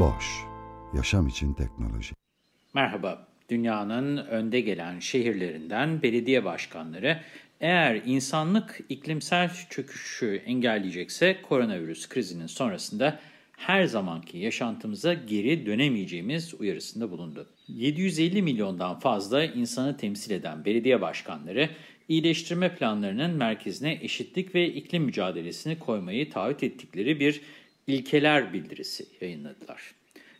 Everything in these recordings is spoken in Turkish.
Boş, yaşam için teknoloji. Merhaba, dünyanın önde gelen şehirlerinden belediye başkanları eğer insanlık iklimsel çöküşü engelleyecekse koronavirüs krizinin sonrasında her zamanki yaşantımıza geri dönemeyeceğimiz uyarısında bulundu. 750 milyondan fazla insanı temsil eden belediye başkanları iyileştirme planlarının merkezine eşitlik ve iklim mücadelesini koymayı taahhüt ettikleri bir ilkeler bildirisi yayınladılar.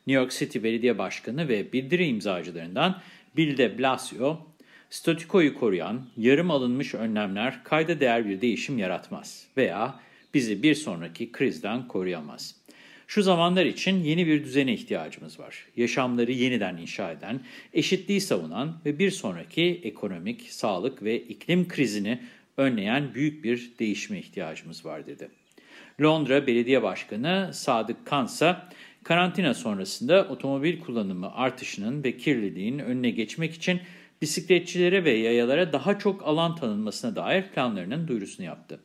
New York City Belediye Başkanı ve bildiri imzacılarından Bill de Blasio, statükoyu koruyan, yarım alınmış önlemler kayda değer bir değişim yaratmaz veya bizi bir sonraki krizden koruyamaz. Şu zamanlar için yeni bir düzene ihtiyacımız var. Yaşamları yeniden inşa eden, eşitliği savunan ve bir sonraki ekonomik, sağlık ve iklim krizini önleyen büyük bir değişime ihtiyacımız var dedi. Londra Belediye Başkanı Sadık Kansa, karantina sonrasında otomobil kullanımı artışının ve kirliliğin önüne geçmek için bisikletçilere ve yayalara daha çok alan tanınmasına dair planlarının duyurusunu yaptı.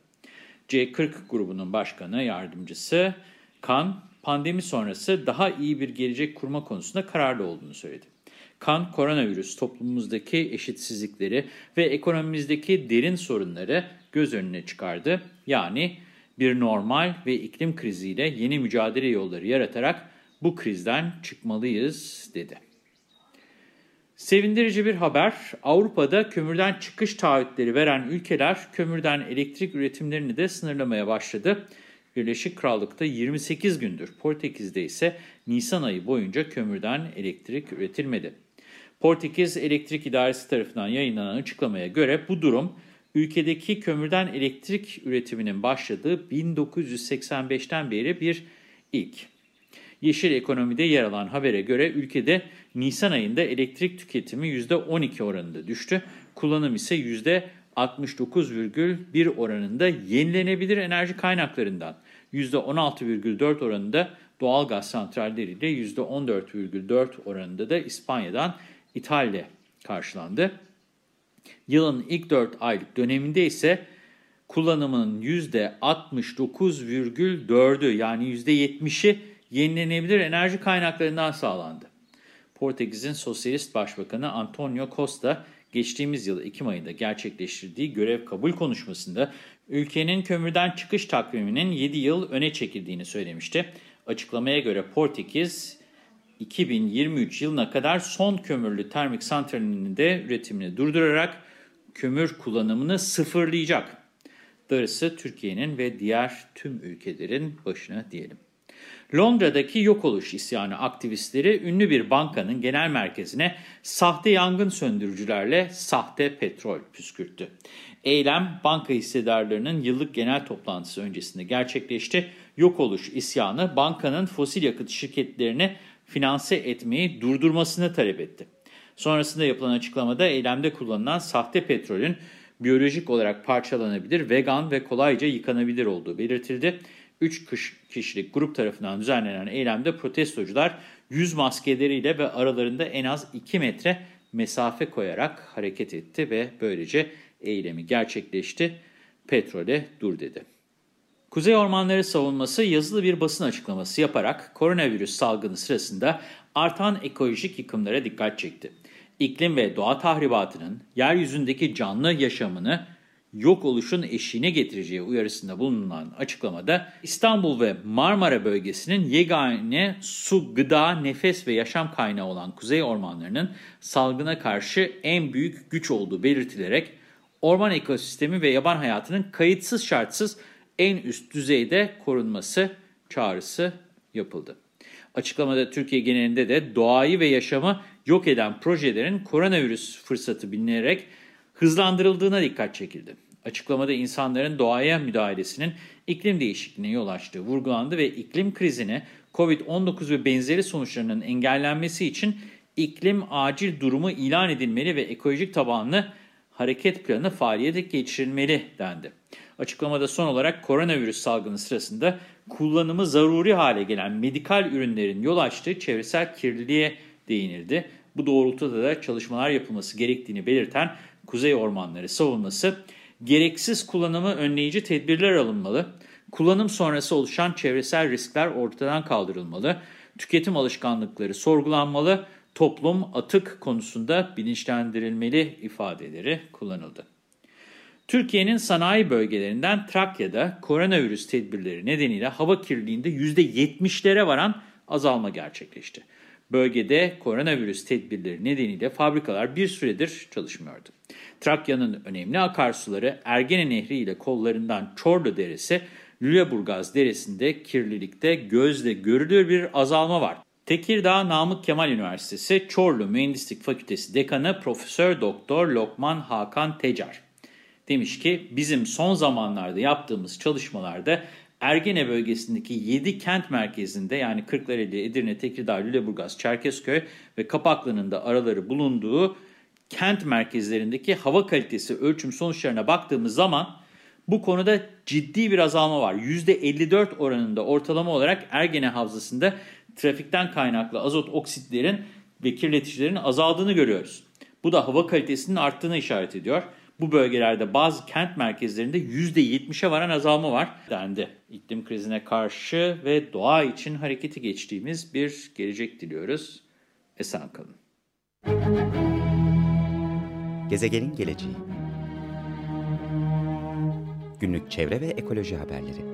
C40 grubunun başkanı yardımcısı Kan, pandemi sonrası daha iyi bir gelecek kurma konusunda kararlı olduğunu söyledi. Kan, koronavirüs toplumumuzdaki eşitsizlikleri ve ekonomimizdeki derin sorunları göz önüne çıkardı. Yani bir normal ve iklim kriziyle yeni mücadele yolları yaratarak bu krizden çıkmalıyız dedi. Sevindirici bir haber, Avrupa'da kömürden çıkış taahhütleri veren ülkeler kömürden elektrik üretimlerini de sınırlamaya başladı. Birleşik Krallık'ta 28 gündür, Portekiz'de ise Nisan ayı boyunca kömürden elektrik üretilmedi. Portekiz Elektrik İdaresi tarafından yayınlanan açıklamaya göre bu durum, ülkedeki kömürden elektrik üretiminin başladığı 1985'ten beri bir ilk. Yeşil Ekonomi'de yer alan habere göre ülkede Nisan ayında elektrik tüketimi %12 oranında düştü. Kullanım ise %69,1 oranında yenilenebilir enerji kaynaklarından, %16,4 oranında doğal gaz santralleriyle %14,4 oranında da İspanya'dan İtalya karşılandı. Yılın ilk 4 aylık döneminde ise kullanımının %69,4'ü yani %70'i yenilenebilir enerji kaynaklarından sağlandı. Portekiz'in Sosyalist Başbakanı Antonio Costa geçtiğimiz yıl Ekim ayında gerçekleştirdiği görev kabul konuşmasında ülkenin kömürden çıkış takviminin 7 yıl öne çekildiğini söylemişti. Açıklamaya göre Portekiz 2023 yılına kadar son kömürlü termik santralinin de üretimini durdurarak kömür kullanımını sıfırlayacak. Darısı Türkiye'nin ve diğer tüm ülkelerin başına diyelim. Londra'daki yok oluş isyanı aktivistleri ünlü bir bankanın genel merkezine sahte yangın söndürücülerle sahte petrol püskürttü. Eylem banka hissedarlarının yıllık genel toplantısı öncesinde gerçekleşti. Yok oluş isyanı bankanın fosil yakıt şirketlerini finanse etmeyi durdurmasını talep etti. Sonrasında yapılan açıklamada eylemde kullanılan sahte petrolün biyolojik olarak parçalanabilir, vegan ve kolayca yıkanabilir olduğu belirtildi. 3 kişilik grup tarafından düzenlenen eylemde protestocular yüz maskeleriyle ve aralarında en az 2 metre mesafe koyarak hareket etti ve böylece eylemi gerçekleşti. Petrole dur dedi. Kuzey Ormanları Savunması yazılı bir basın açıklaması yaparak koronavirüs salgını sırasında artan ekolojik yıkımlara dikkat çekti. İklim ve doğa tahribatının yeryüzündeki canlı yaşamını yok oluşun eşiğine getireceği uyarısında bulunan açıklamada İstanbul ve Marmara bölgesinin yegane su, gıda, nefes ve yaşam kaynağı olan kuzey ormanlarının salgına karşı en büyük güç olduğu belirtilerek orman ekosistemi ve yaban hayatının kayıtsız şartsız en üst düzeyde korunması çağrısı yapıldı. Açıklamada Türkiye genelinde de doğayı ve yaşamı yok eden projelerin koronavirüs fırsatı bilinerek hızlandırıldığına dikkat çekildi. Açıklamada insanların doğaya müdahalesinin iklim değişikliğine yol açtığı vurgulandı ve iklim krizini COVID-19 ve benzeri sonuçlarının engellenmesi için iklim acil durumu ilan edilmeli ve ekolojik tabanlı hareket planı faaliyete geçirilmeli dendi. Açıklamada son olarak koronavirüs salgını sırasında kullanımı zaruri hale gelen medikal ürünlerin yol açtığı çevresel kirliliğe değinildi. Bu doğrultuda da çalışmalar yapılması gerektiğini belirten Kuzey Ormanları savunması, gereksiz kullanımı önleyici tedbirler alınmalı, kullanım sonrası oluşan çevresel riskler ortadan kaldırılmalı, tüketim alışkanlıkları sorgulanmalı, toplum atık konusunda bilinçlendirilmeli ifadeleri kullanıldı. Türkiye'nin sanayi bölgelerinden Trakya'da koronavirüs tedbirleri nedeniyle hava kirliliğinde %70'lere varan azalma gerçekleşti. Bölgede koronavirüs tedbirleri nedeniyle fabrikalar bir süredir çalışmıyordu. Trakya'nın önemli akarsuları Ergene Nehri ile kollarından Çorlu Deresi, Lüleburgaz Deresi'nde kirlilikte gözle görülür bir azalma var. Tekirdağ Namık Kemal Üniversitesi Çorlu Mühendislik Fakültesi Dekanı Profesör Doktor Lokman Hakan Tecar demiş ki bizim son zamanlarda yaptığımız çalışmalarda Ergene bölgesindeki 7 kent merkezinde yani Kırklareli, Edirne, Tekirdağ, Lüleburgaz, Çerkezköy ve Kapaklı'nın da araları bulunduğu kent merkezlerindeki hava kalitesi ölçüm sonuçlarına baktığımız zaman bu konuda ciddi bir azalma var. %54 oranında ortalama olarak Ergene Havzası'nda trafikten kaynaklı azot oksitlerin ve kirleticilerin azaldığını görüyoruz. Bu da hava kalitesinin arttığını işaret ediyor. Bu bölgelerde bazı kent merkezlerinde %70'e varan azalma var dendi. İklim krizine karşı ve doğa için hareketi geçtiğimiz bir gelecek diliyoruz. Esen kalın. Gezegenin geleceği Günlük çevre ve ekoloji haberleri